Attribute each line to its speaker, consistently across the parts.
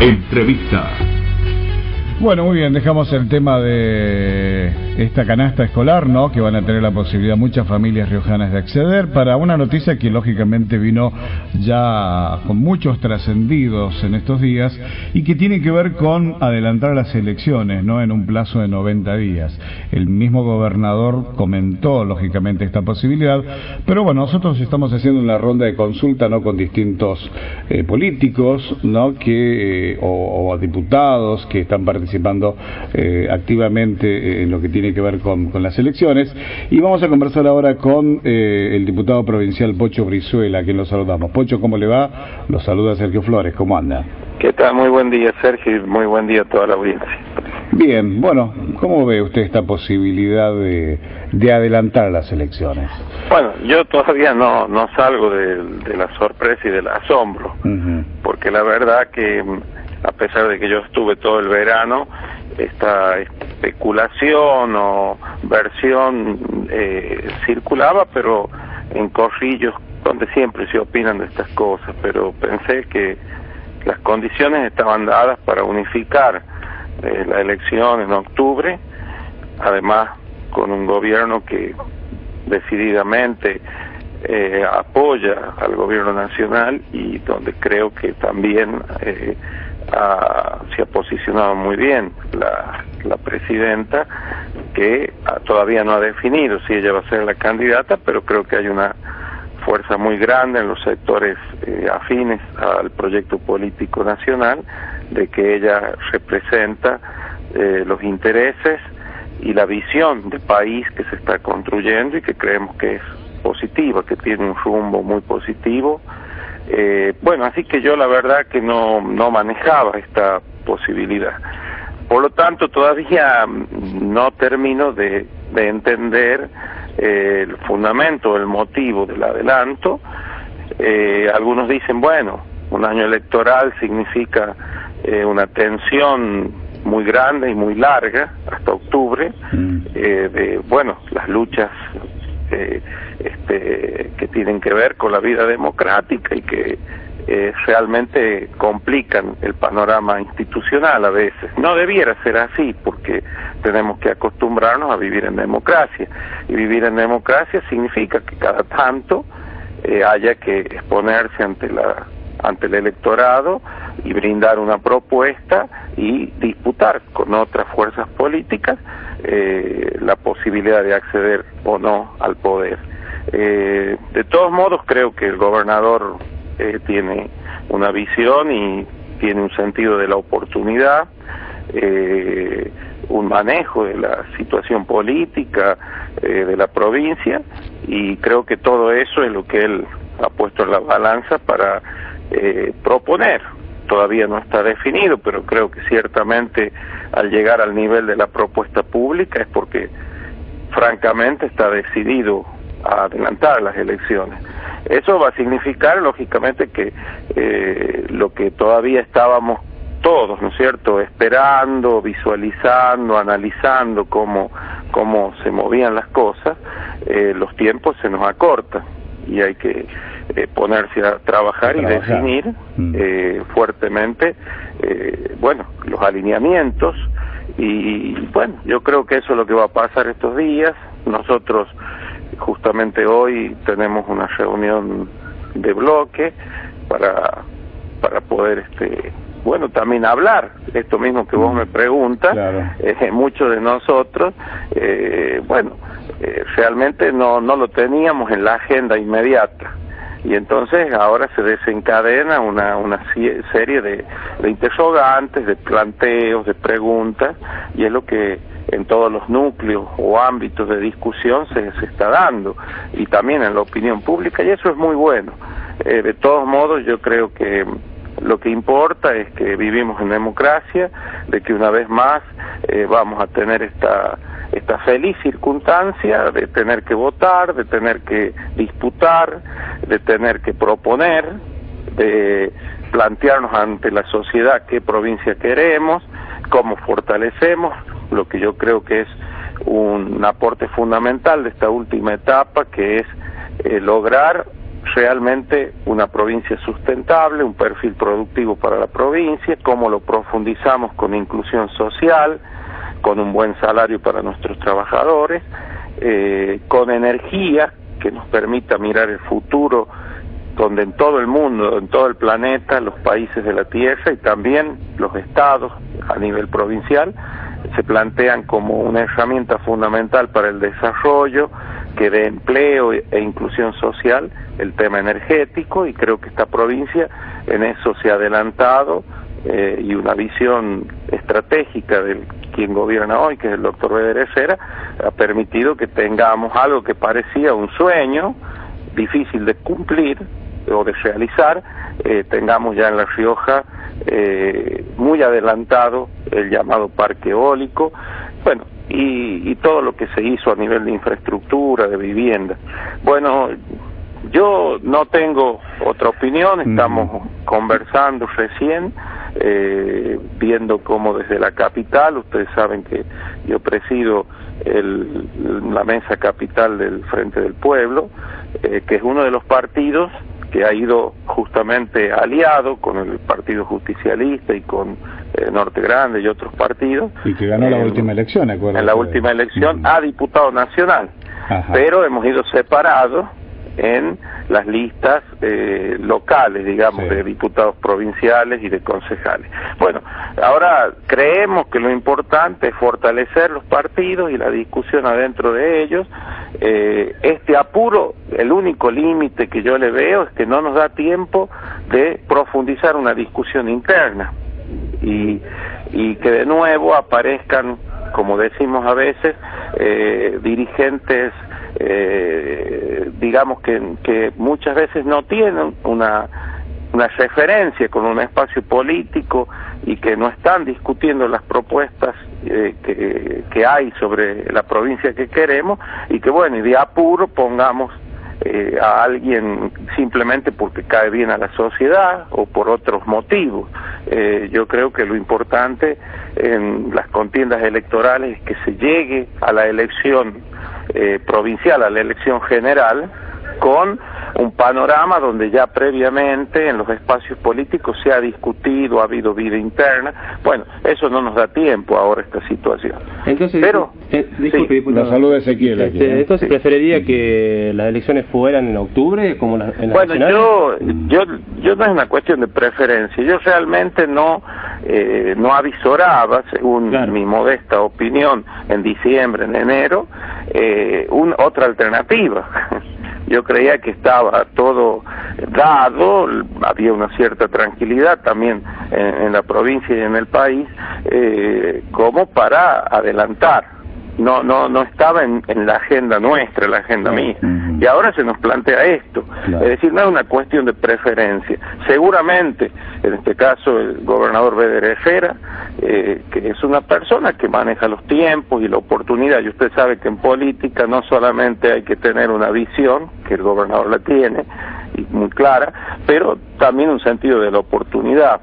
Speaker 1: Entrevista.
Speaker 2: Bueno, muy bien, dejamos el tema de esta canasta escolar, ¿no? Que van a tener la posibilidad muchas familias riojanas de acceder para una noticia que lógicamente vino ya con muchos trascendidos en estos días y que tiene que ver con adelantar las elecciones, ¿no? En un plazo de 90 días. El mismo gobernador comentó lógicamente esta posibilidad, pero bueno, nosotros estamos haciendo una ronda de consulta, ¿no? Con distintos eh, políticos, ¿no? Que eh, o, o, diputados que están participando eh, activamente en lo que tiene que ver con, con, las elecciones. Y vamos a conversar ahora con eh, el diputado provincial Pocho Brizuela, a quien lo saludamos. Pocho, ¿cómo le va? Lo saluda Sergio Flores, ¿cómo anda?
Speaker 3: ¿Qué tal? Muy buen día, Sergio, y muy buen día a toda la audiencia.
Speaker 2: Bien, bueno, ¿cómo ve usted esta posibilidad de, de adelantar las elecciones?
Speaker 3: Bueno, yo todavía no, no salgo de, de la sorpresa y del asombro, uh -huh. porque la verdad que a pesar de que yo estuve todo el verano, esta especulación o versión eh, circulaba, pero en corrillos donde siempre se opinan de estas cosas, pero pensé que las condiciones estaban dadas para unificar eh, la elección en octubre, además con un gobierno que decididamente eh, apoya al gobierno nacional y donde creo que también eh, ha, se ha posicionado muy bien la, la presidenta que a, todavía no ha definido si ella va a ser la candidata pero creo que hay una fuerza muy grande en los sectores eh, afines al proyecto político nacional de que ella representa eh, los intereses y la visión de país que se está construyendo y que creemos que es positiva, que tiene un rumbo muy positivo. Eh, bueno, así que yo la verdad que no, no manejaba esta posibilidad. Por lo tanto, todavía no termino de, de entender eh, el fundamento, el motivo del adelanto. Eh, algunos dicen, bueno, un año electoral significa eh, una tensión muy grande y muy larga hasta octubre mm. eh, de bueno las luchas eh, este, que tienen que ver con la vida democrática y que eh, realmente complican el panorama institucional a veces. No debiera ser así porque tenemos que acostumbrarnos a vivir en democracia y vivir en democracia significa que cada tanto eh, haya que exponerse ante la ante el electorado y brindar una propuesta y disputar con otras fuerzas políticas eh, la posibilidad de acceder o no al poder. Eh, de todos modos, creo que el gobernador eh, tiene una visión y tiene un sentido de la oportunidad, eh, un manejo de la situación política eh, de la provincia y creo que todo eso es lo que él ha puesto en la balanza para eh, proponer. Todavía no está definido, pero creo que ciertamente al llegar al nivel de la propuesta pública es porque francamente está decidido a adelantar las elecciones. Eso va a significar, lógicamente, que eh, lo que todavía estábamos todos, ¿no es cierto?, esperando, visualizando, analizando cómo, cómo se movían las cosas, eh, los tiempos se nos acortan y hay que eh, ponerse a trabajar, a trabajar. y definir mm. eh, fuertemente, eh, bueno, los alineamientos y bueno, yo creo que eso es lo que va a pasar estos días. Nosotros justamente hoy tenemos una reunión de bloque para para poder este bueno también hablar esto mismo que vos me preguntas
Speaker 2: claro.
Speaker 3: eh, muchos de nosotros eh, bueno eh, realmente no no lo teníamos en la agenda inmediata y entonces ahora se desencadena una, una serie de, de interrogantes, de planteos, de preguntas, y es lo que en todos los núcleos o ámbitos de discusión se, se está dando, y también en la opinión pública, y eso es muy bueno. Eh, de todos modos, yo creo que lo que importa es que vivimos en democracia, de que una vez más eh, vamos a tener esta esta feliz circunstancia de tener que votar, de tener que disputar, de tener que proponer, de plantearnos ante la sociedad qué provincia queremos, cómo fortalecemos, lo que yo creo que es un aporte fundamental de esta última etapa, que es eh, lograr realmente una provincia sustentable, un perfil productivo para la provincia, cómo lo profundizamos con inclusión social, con un buen salario para nuestros trabajadores, eh, con energía que nos permita mirar el futuro donde en todo el mundo, en todo el planeta, los países de la Tierra y también los estados a nivel provincial se plantean como una herramienta fundamental para el desarrollo que dé empleo e inclusión social el tema energético y creo que esta provincia en eso se ha adelantado eh, y una visión estratégica del quien gobierna hoy, que es el doctor Bederecera, ha permitido que tengamos algo que parecía un sueño difícil de cumplir o de realizar, eh, tengamos ya en La Rioja eh, muy adelantado el llamado parque eólico, bueno, y, y todo lo que se hizo a nivel de infraestructura, de vivienda. Bueno, yo no tengo otra opinión, estamos conversando recién, eh, viendo cómo desde la capital, ustedes saben que yo presido el, la mesa capital del Frente del Pueblo, eh, que es uno de los partidos que ha ido justamente aliado con el Partido Justicialista y con eh, Norte Grande y otros partidos.
Speaker 2: Y que ganó la última elección,
Speaker 3: acuerdo. En la última elección a diputado nacional. Pero hemos ido separados en las listas eh, locales, digamos, de diputados provinciales y de concejales. Bueno, ahora creemos que lo importante es fortalecer los partidos y la discusión adentro de ellos. Eh, este apuro, el único límite que yo le veo es que no nos da tiempo de profundizar una discusión interna y, y que de nuevo aparezcan, como decimos a veces, eh, dirigentes eh, digamos que, muchas veces no tienen una, una referencia con un espacio político y que no están discutiendo las propuestas eh, que, que hay sobre la provincia que queremos y que bueno, y de apuro pongamos eh, a alguien simplemente porque cae bien a la sociedad o por otros motivos. Eh, yo creo que lo importante en las contiendas electorales es que se llegue a la elección eh, provincial, a la elección general, con un panorama donde ya previamente en los espacios políticos se ha discutido, ha habido vida interna. Bueno, eso no nos da tiempo ahora esta situación.
Speaker 1: Entonces, Pero, eh,
Speaker 2: la salud de Ezequiel.
Speaker 1: Aquí, este, Entonces, ¿preferiría que las elecciones fueran en octubre como las, en
Speaker 3: Bueno, yo, yo, yo no es una cuestión de preferencia. Yo realmente no, eh, no avisoraba, según mi modesta opinión, en diciembre, en enero, eh, un, otra alternativa. yo creía que estaba todo dado, había una cierta tranquilidad también en, la provincia y en el país, eh, como para adelantar no no no estaba en, en la agenda nuestra, la agenda mía. Y ahora se nos plantea esto. Es decir, no es una cuestión de preferencia. Seguramente, en este caso, el gobernador Bederejera, eh, que es una persona que maneja los tiempos y la oportunidad, y usted sabe que en política no solamente hay que tener una visión, que el gobernador la tiene, y muy clara, pero también un sentido de la oportunidad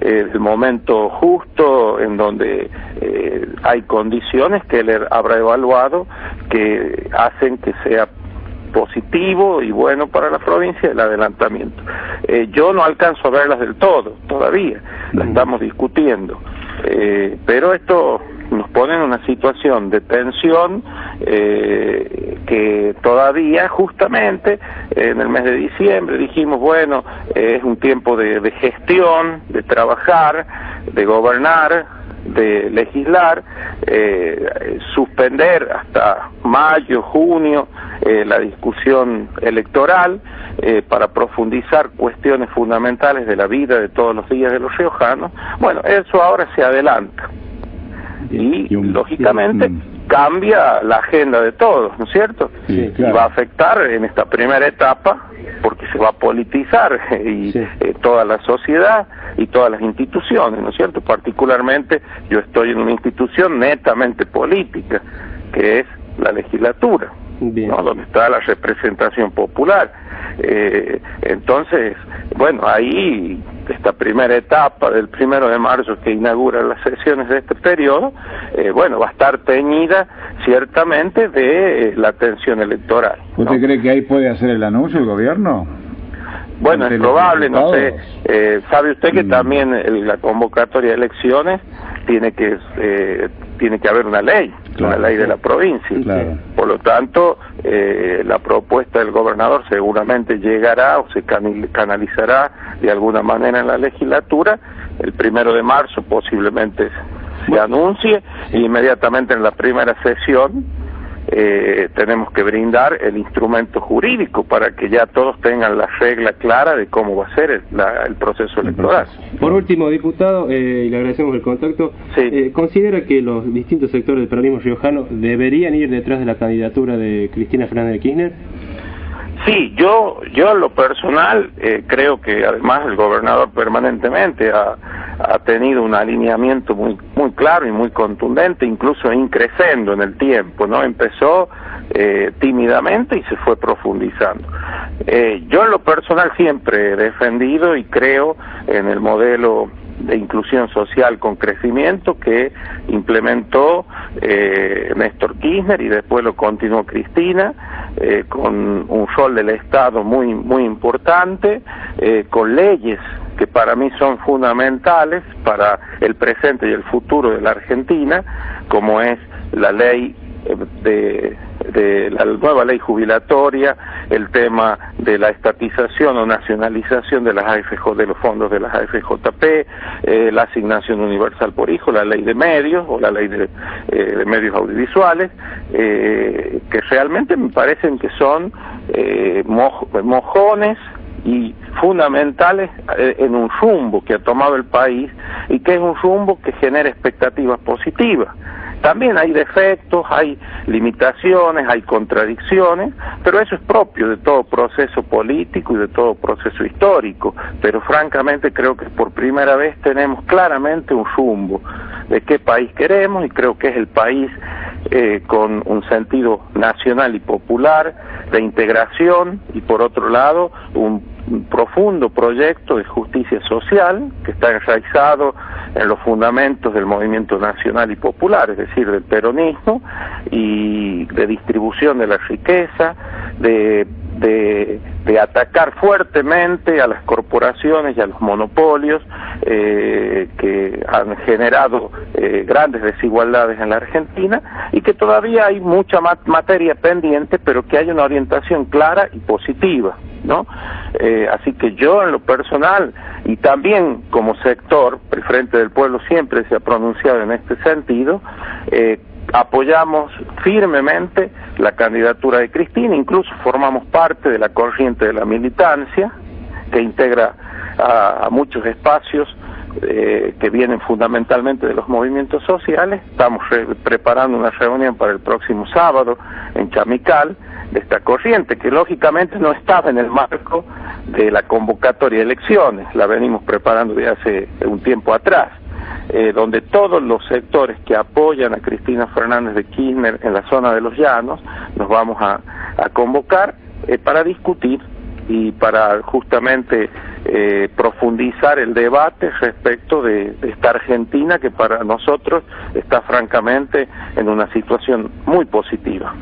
Speaker 3: el momento justo en donde eh, hay condiciones que él habrá evaluado que hacen que sea positivo y bueno para la provincia el adelantamiento. Eh, yo no alcanzo a verlas del todo todavía, las estamos discutiendo, eh, pero esto nos pone en una situación de tensión eh, que todavía justamente en el mes de diciembre dijimos, bueno, es un tiempo de, de gestión, de trabajar, de gobernar, de legislar, eh, suspender hasta mayo, junio eh, la discusión electoral eh, para profundizar cuestiones fundamentales de la vida de todos los días de los riojanos. Bueno, eso ahora se adelanta y, lógicamente cambia la agenda de todos, ¿no es cierto? y va a afectar en esta primera etapa porque se va a politizar y eh, toda la sociedad y todas las instituciones, ¿no es cierto? Particularmente yo estoy en una institución netamente política, que es la legislatura, ¿no? donde está la representación popular. Eh, entonces, bueno, ahí esta primera etapa del primero de marzo que inaugura las sesiones de este periodo, eh, bueno, va a estar teñida ciertamente de eh, la atención electoral.
Speaker 2: ¿Usted cree que ahí puede hacer el anuncio el gobierno?
Speaker 3: Bueno, es probable, no sé. Eh, ¿Sabe usted que mm. también la convocatoria de elecciones tiene que eh, tiene que haber una ley, una ley de la provincia. Por lo tanto, eh, la propuesta del gobernador seguramente llegará o se canalizará de alguna manera en la legislatura. El primero de marzo posiblemente se anuncie e inmediatamente en la primera sesión eh, tenemos que brindar el instrumento jurídico para que ya todos tengan la regla clara de cómo va a ser el, proceso electoral.
Speaker 1: Por último, diputado, eh, y le agradecemos el contacto, eh, ¿considera que los distintos sectores del peronismo riojano deberían ir detrás de la candidatura de Cristina Fernández de Kirchner?
Speaker 3: Sí, yo, yo en lo personal eh, creo que además el gobernador permanentemente ha, ha tenido un alineamiento muy, muy claro y muy contundente, incluso increciendo en el tiempo, ¿no? Empezó eh, tímidamente y se fue profundizando. Eh, yo en lo personal siempre he defendido y creo en el modelo de inclusión social con crecimiento que implementó eh, Néstor Kirchner y después lo continuó Cristina eh, con un rol del Estado muy muy importante eh, con leyes que para mí son fundamentales para el presente y el futuro de la Argentina como es la ley de, de, la nueva ley jubilatoria, el tema de la estatización o nacionalización de las AFJ, de los fondos de las AFJP, eh, la asignación universal por hijo, la ley de medios o la ley de, eh, medios audiovisuales, eh, que realmente me parecen que son mojones y fundamentales en un rumbo que ha tomado el país y que es un rumbo que genera expectativas positivas. También hay defectos, hay limitaciones, hay contradicciones, pero eso es propio de todo proceso político y de todo proceso histórico. Pero francamente creo que por primera vez tenemos claramente un rumbo de qué país queremos y creo que es el país eh, con un sentido nacional y popular de integración y por otro lado un un profundo proyecto de justicia social que está enraizado en los fundamentos del movimiento nacional y popular, es decir, del peronismo, y de distribución de la riqueza, de, de, atacar fuertemente a las corporaciones y a los monopolios eh, que han generado eh, grandes desigualdades en la Argentina y que todavía hay mucha materia pendiente, pero que hay una orientación clara y positiva. ¿No? Eh, así que yo en lo personal y también como sector, el Frente del Pueblo siempre se ha pronunciado en este sentido, eh, apoyamos firmemente la candidatura de Cristina, incluso formamos parte de la corriente de la militancia que integra a, muchos espacios eh, que vienen fundamentalmente de los movimientos sociales. Estamos preparando una reunión para el próximo sábado en Chamical de esta corriente, que lógicamente no estaba en el marco de la convocatoria de elecciones, la venimos preparando de hace un tiempo atrás, eh, donde todos los sectores que apoyan a Cristina Fernández de Kirchner en la zona de los llanos nos vamos a, convocar eh, para discutir y para justamente eh, profundizar el debate respecto de, esta Argentina que para nosotros está francamente en una situación muy positiva.